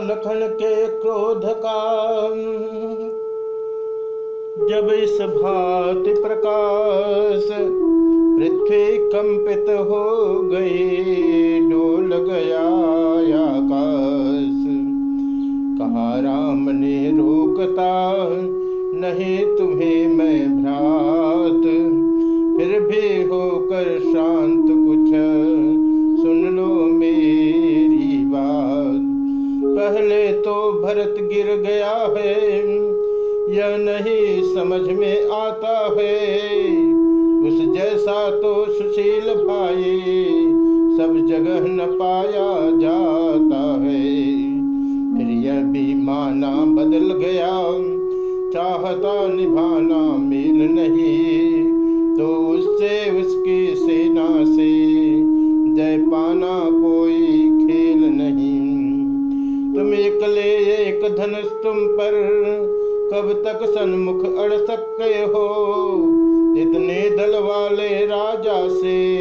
लखन के क्रोध का जब इस भांति प्रकाश पृथ्वी कंपित हो गई, डोल गया आकाश। कहा, राम ने रोकता नहीं तुम्हें मैं भ्रात, फिर भी होकर शांत कुछ भरत गिर गया है, यह नहीं समझ में आता है। उस जैसा तो सुशील भाई, सब जगह न पाया जाता है। फिर यह भी माना बदल गया, चाहता निभाना मिल नहीं तो उससे उसकी सेना से धनुष तुम पर। कब तक सन्मुख अड़ सकते हो? इतने दल वाले राजा से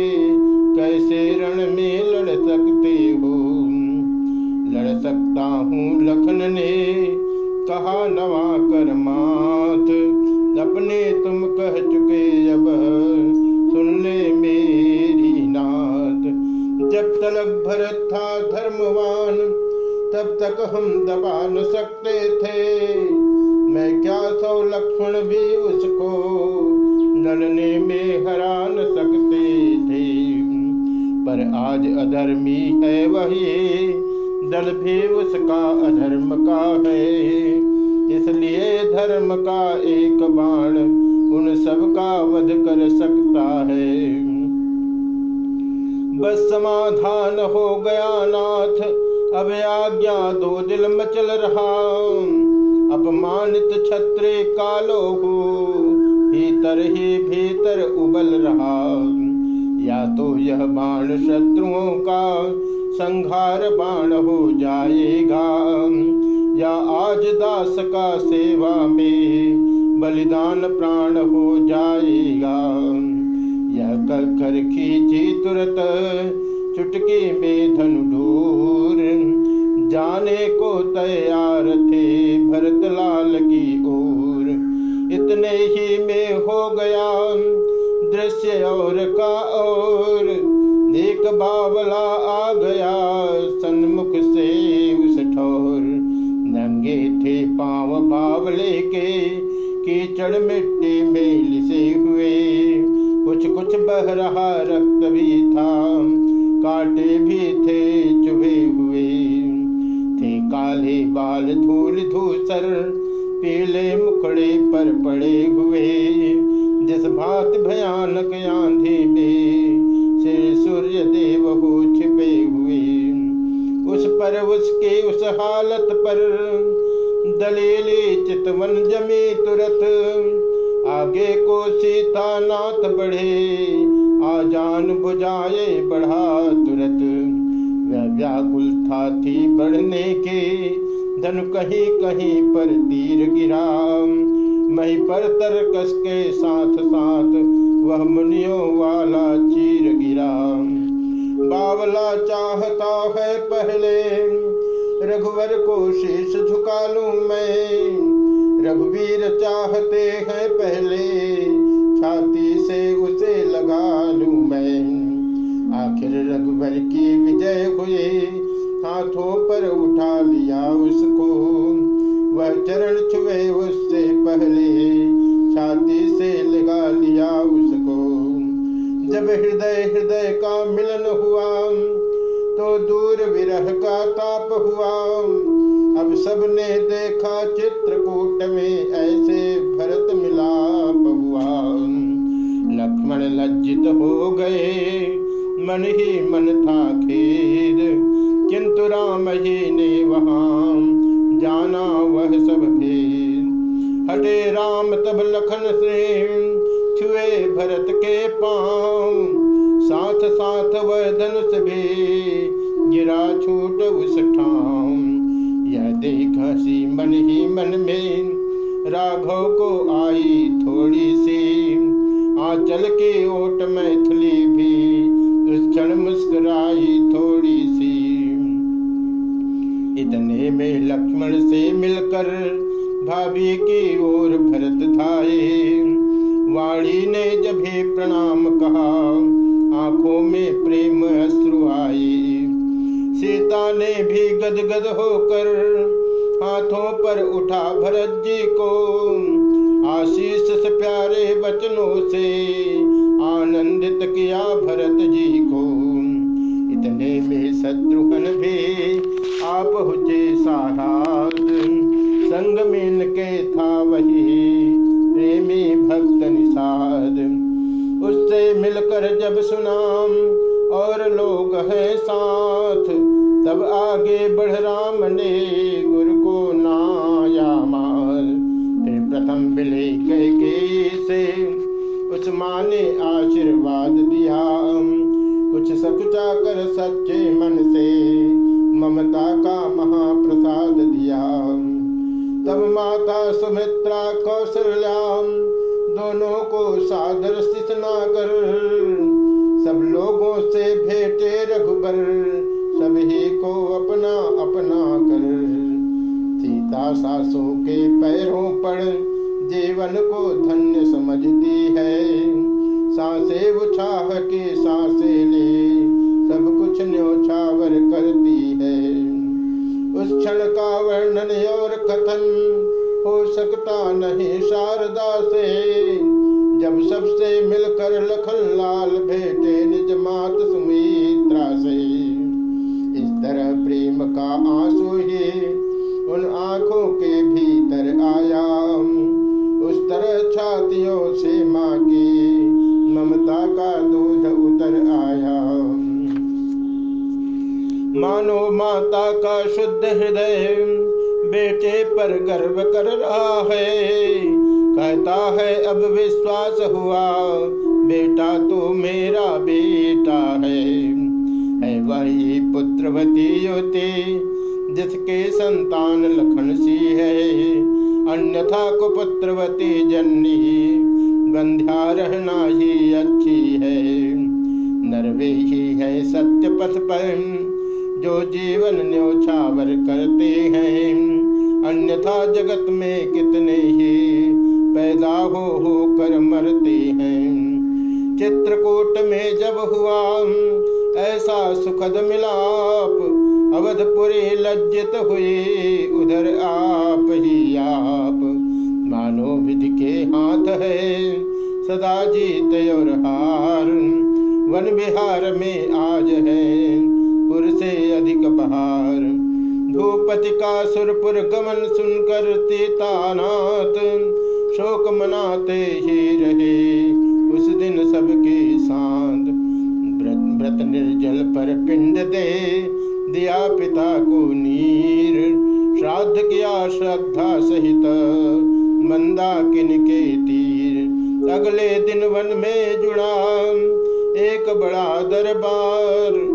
कैसे रण में लड़ सकते हो? लड़ सकता हूँ लखन ने कहा नवा कर मात। अपने तुम कह चुके अब सुन ले मेरी नात। जब तलक भरत तक हम दबा न सकते थे। मैं क्या सौ लक्ष्मण भी उसको लड़ने में हरा न सकते थे। पर आज अधर्मी है वही दल भी उसका अधर्म का है। इसलिए धर्म का एक बाण उन सब का वध कर सकता है। बस समाधान हो गया नाथ अब आज्ञा, दो दिल मचल रहा। अपमानित छत्र कालो हो, भीतर ही भीतर उबल रहा। या तो यह बाण शत्रुओं का संहार बाण हो जाएगा, या आज दास का सेवा में बलिदान प्राण हो जाएगा। यह कर खींची तुरंत, चुटकी में धनुडूर जाने को तैयार थे भरत लाल की ओर। इतने ही में हो गया दृश्य और का और। एक बावला आ गया सन्मुख से उस ठोर। नंगे थे पाँव बावले के कीचड़ मिट्टी में लिसे हुए। कुछ कुछ बह रहा रक्त भी था, काटे भी थे चुभे हुए। काले बाल धूल धूसर, पीले मुखड़े पर पड़े हुए। जिस भात भयानक आंधी में से सूर्य देव हो छिपे हुए, उस पर, उसके उस हालत पर दलीली चितवन जमे तुरत। आगे को सीता नाथ बढ़े आजान बुझाए बढ़ा तुरत। व्याकुल था थी बढ़ने के धन कहीं कहीं पर तीर गिरा। मही पर तरकस के साथ साथ वह मुनियों वाला चीर गिरा। बावला चाहता है पहले, रघुवर को शीश झुका लूँ मैं। रघुवीर चाहते हैं पहले, छाती से उसे लगा लूँ मैं। आखिर रघुबर की विजय हुए हाथों पर उठा लिया उसको। वह चरण छुए उससे पहले, छाती से लगा लिया उसको। जब हृदय हृदय का मिलन हुआ तो दूर विरह का ताप हुआ। अब सबने देखा चित्रकूट में ऐसे भरत मिलाप हुआ। लक्ष्मण लज्जित हो गए। मन ही मन था खेद किंतु राम ही ने वहाँ जाना वह सब भेद हटे राम तब लखन से छुए भरत के पाँव। साथ साथ वह धनुष भी गिरा छूट उस ठाम यह देख हसी मन ही मन में, राघव को आई थोड़ी सी। आंचल के ओट मैथिली भी उस क्षण मुस्कुराई थोड़ी सी। इतने में लक्ष्मण से मिलकर भाभी की ओर भरत धाये। वाणी ने जभी प्रणाम कहा, आँखों में प्रेम अश्रु आए। सीता ने भी गदगद होकर हाथों पर उठा भरत जी को। आशीष प्यारे वचनों से आनंदित किया भरत जी को। इतने में शत्रुघ्न भी आप हुचे साहस संग में के था वही प्रेमी भक्त निषाद। उससे मिलकर जब सुनाम और लोग हैं साथ, तब आगे बढ़ राम ने गुरु को नाया माल। फिर प्रथम बिले के से उस माँ ने आशीर्वाद दिया। कुछ सकुचा कर सच्चे मन से ममता का महाप्रसाद दिया। तब माता सुमित्रा कौशल्या दोनों को सादर सितना कर। सब लोगों से भेटे रघुबर सभी को अपना अपना कर। सीता सासों के पैरों पर जीवन को धन्य समझती है। सांसे उछाह के सांसे ले, सब कुछ न्योछावर करती है। उस क्षण का वर्णन और कथन हो सकता नहीं शारदा से। जब सबसे मिलकर लखन लाल भेटे निज मात सुमित्रा से। इस तरह प्रेम का आँसू ही उन आँखों के माता का शुद्ध हृदय बेटे पर गर्व कर रहा है। कहता है, अब विश्वास हुआ, बेटा तो मेरा बेटा है। है वही पुत्रवती युति जिसके संतान लखन सी है। अन्यथा कुपुत्रवती जननी बंध्या रहना ही अच्छी है। नरवे ही है सत्य पथ पर। जो जीवन न्योछावर करते हैं। अन्यथा जगत में कितने ही पैदा हो हो कर मरते हैं। चित्रकूट में जब हुआ, ऐसा सुखद मिलाप, अवधपुरी लज्जित हुए उधर आप ही आप। मानो विधि के हाथ है, सदा जीत और हार। वन विहार में आज है से अधिक बहार। भूपति का सुरपुर गमन सुनकर तीतानाथ शोक मनाते ही रहे। उस दिन सबके शांत व्रत निर्जल पर पिंड दे दिया पिता को नीर। श्राद्ध किया श्रद्धा सहित मंदा किन के तीर। अगले दिन वन में जुड़ा एक बड़ा दरबार।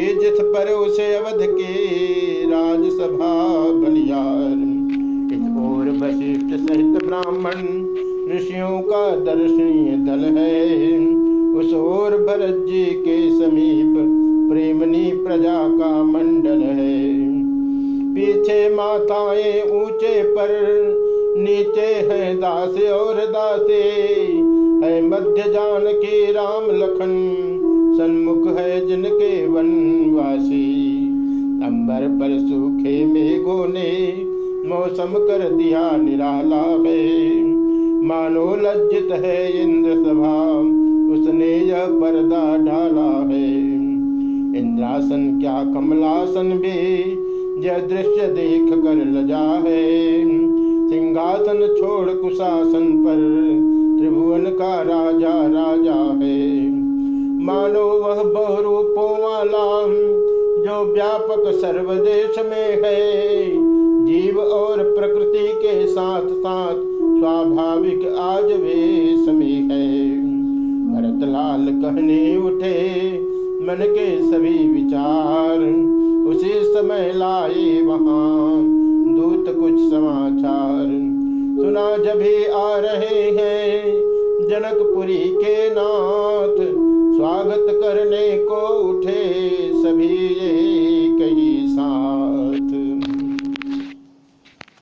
थे जिस पर उसे अवध के राजसभा बलियार। वशिष्ठ सहित ब्राह्मण ऋषियों का दर्शनीय दल है। उस ओर भरत जी के समीप प्रेमनी प्रजा का मंडल है। पीछे माताएँ ऊँचे पर, नीचे है दास और दासे। है मध्य जान के राम लखन। सन्मुख है जिनके वनवासी। अंबर पर सूखे मेघों ने मौसम कर दिया निराला है। मानो लज्जित है इंद्र सभा उसने यह पर्दा डाला है। इंद्रासन क्या कमलासन भी यह दृश्य देख कर लजा है। सिंहासन छोड़ कुशासन पर, त्रिभुवन का राजा राजा है। मानो वह बहुरूपों वाला जो व्यापक सर्वदेश में है। जीव और प्रकृति के साथ साथ स्वाभाविक आज वेश में है। भरत लाल कहने उठे, मन के सभी विचार